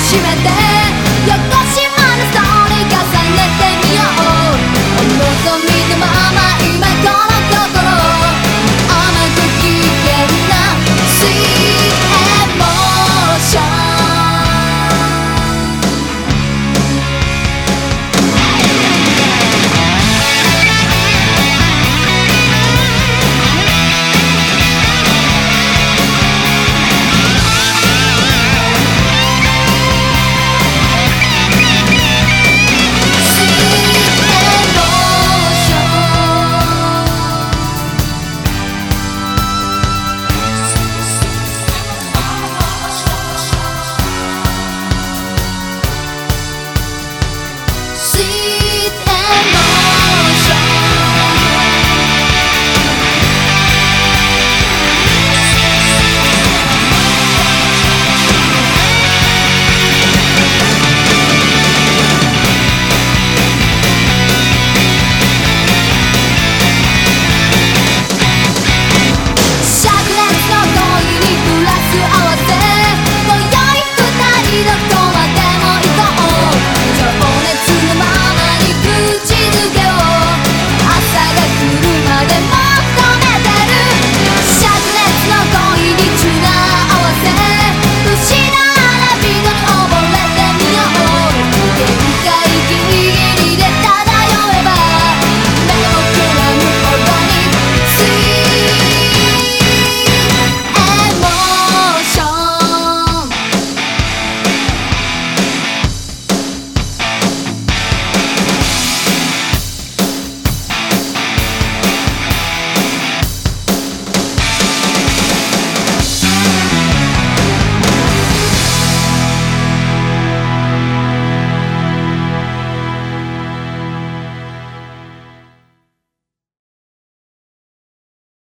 今夜